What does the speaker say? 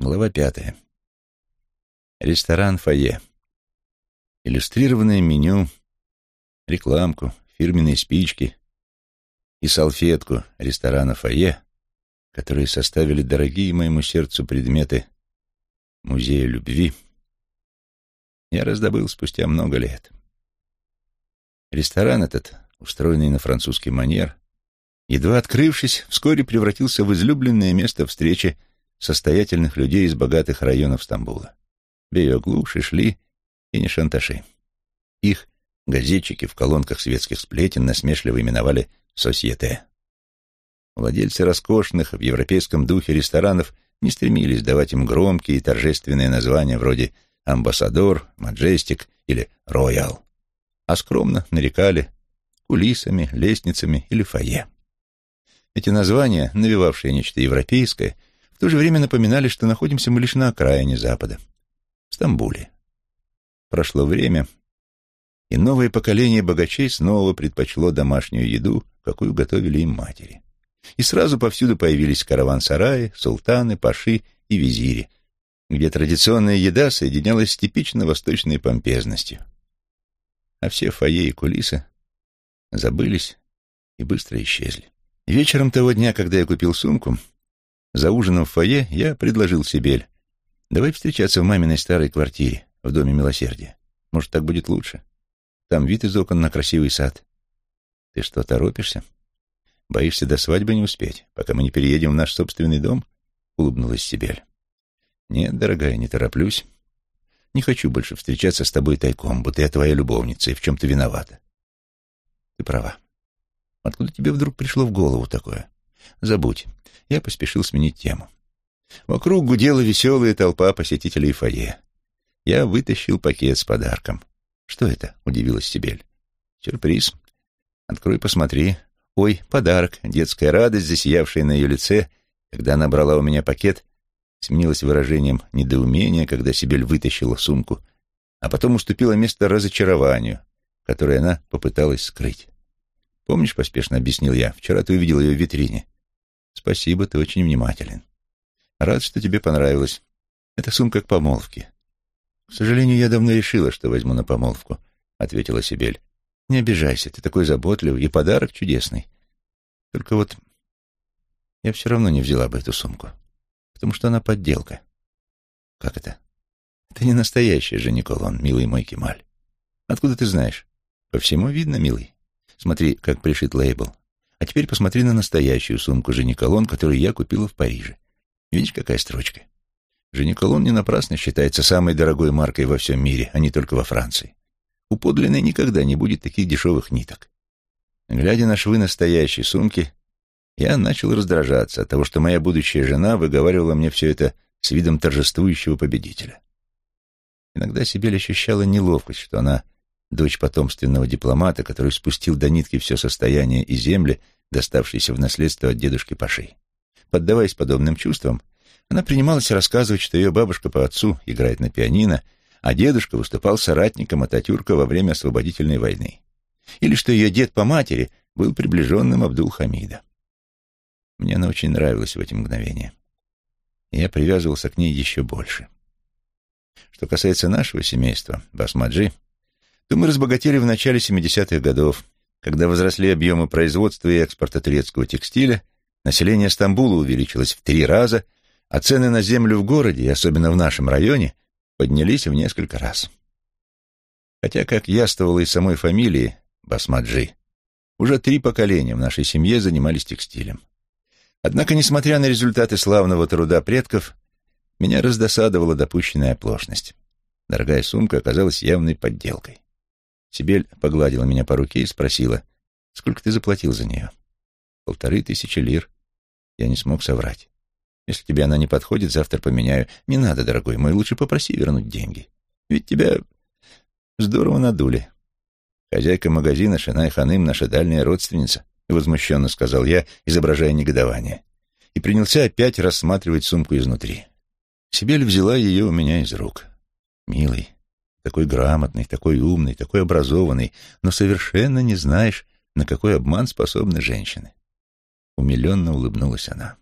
Глава пятая. Ресторан «Фойе». Иллюстрированное меню, рекламку, фирменные спички и салфетку ресторана «Фойе», которые составили дорогие моему сердцу предметы Музея любви, я раздобыл спустя много лет. Ресторан этот, устроенный на французский манер, едва открывшись, вскоре превратился в излюбленное место встречи состоятельных людей из богатых районов Стамбула. Бейоглу, Шишли и Нишанташи. Их газетчики в колонках светских сплетен насмешливо именовали «сосьете». Владельцы роскошных в европейском духе ресторанов не стремились давать им громкие и торжественные названия вроде «Амбассадор», «Маджестик» или «Роял», а скромно нарекали кулисами, лестницами или фойе. Эти названия, навевавшие нечто европейское, в то же время напоминали, что находимся мы лишь на окраине Запада, в Стамбуле. Прошло время, и новое поколение богачей снова предпочло домашнюю еду, какую готовили им матери. И сразу повсюду появились караван-сараи, султаны, паши и визири, где традиционная еда соединялась с типично восточной помпезностью. А все фойе и кулисы забылись и быстро исчезли. Вечером того дня, когда я купил сумку, за ужином в фойе я предложил Сибель, давай встречаться в маминой старой квартире в Доме Милосердия. Может, так будет лучше? Там вид из окон на красивый сад. Ты что, торопишься? Боишься до свадьбы не успеть, пока мы не переедем в наш собственный дом? Улыбнулась Сибель. Нет, дорогая, не тороплюсь. Не хочу больше встречаться с тобой тайком, будто я твоя любовница и в чем-то виновата. Ты права. Откуда тебе вдруг пришло в голову такое? Забудь. Я поспешил сменить тему. Вокруг гудела веселая толпа посетителей фойе. Я вытащил пакет с подарком. «Что это?» — удивилась Сибель. «Сюрприз. Открой, посмотри. Ой, подарок». Детская радость, засиявшая на ее лице, когда она брала у меня пакет, сменилась выражением недоумения, когда Сибель вытащила сумку, а потом уступила место разочарованию, которое она попыталась скрыть. «Помнишь, — поспешно объяснил я, — вчера ты увидел ее в витрине. Спасибо, ты очень внимателен. Рад, что тебе понравилось. Это сумка к помолвке. К сожалению, я давно решила, что возьму на помолвку, — ответила Сибель. Не обижайся, ты такой заботливый, и подарок чудесный. Только вот я все равно не взяла бы эту сумку, потому что она подделка. Как это? Это не настоящая же Николон, милый мой Кемаль. Откуда ты знаешь? По всему видно, милый. Смотри, как пришит лейбл. А теперь посмотри на настоящую сумку Жениколон, которую я купила в Париже. Видишь, какая строчка? Жениколон не напрасно считается самой дорогой маркой во всем мире, а не только во Франции. У подлинной никогда не будет таких дешевых ниток. Глядя на швы настоящей сумки, я начал раздражаться от того, что моя будущая жена выговаривала мне все это с видом торжествующего победителя. Иногда Сибель ощущала неловкость, что она дочь потомственного дипломата, который спустил до нитки все состояние и земли, доставшиеся в наследство от дедушки Паши. Поддаваясь подобным чувствам, она принималась рассказывать, что ее бабушка по отцу играет на пианино, а дедушка выступал соратником Ататюрка во время освободительной войны. Или что ее дед по матери был приближенным Абдул-Хамида. Мне она очень нравилась в эти мгновения. Я привязывался к ней еще больше. Что касается нашего семейства, Басмаджи, то мы разбогатели в начале 70-х годов, когда возросли объемы производства и экспорта турецкого текстиля, население Стамбула увеличилось в три раза, а цены на землю в городе, и особенно в нашем районе, поднялись в несколько раз. Хотя, как яствовало из самой фамилии Басмаджи, уже три поколения в нашей семье занимались текстилем. Однако, несмотря на результаты славного труда предков, меня раздосадовала допущенная оплошность. Дорогая сумка оказалась явной подделкой. Сибель погладила меня по руке и спросила, «Сколько ты заплатил за нее?» «Полторы тысячи лир». Я не смог соврать. «Если тебе она не подходит, завтра поменяю». «Не надо, дорогой мой, лучше попроси вернуть деньги. Ведь тебя здорово надули». «Хозяйка магазина Шинай Ханым наша дальняя родственница», — возмущенно сказал я, изображая негодование. И принялся опять рассматривать сумку изнутри. Сибель взяла ее у меня из рук. «Милый, такой грамотный, такой умный, такой образованный, но совершенно не знаешь, на какой обман способны женщины. Умиленно улыбнулась она.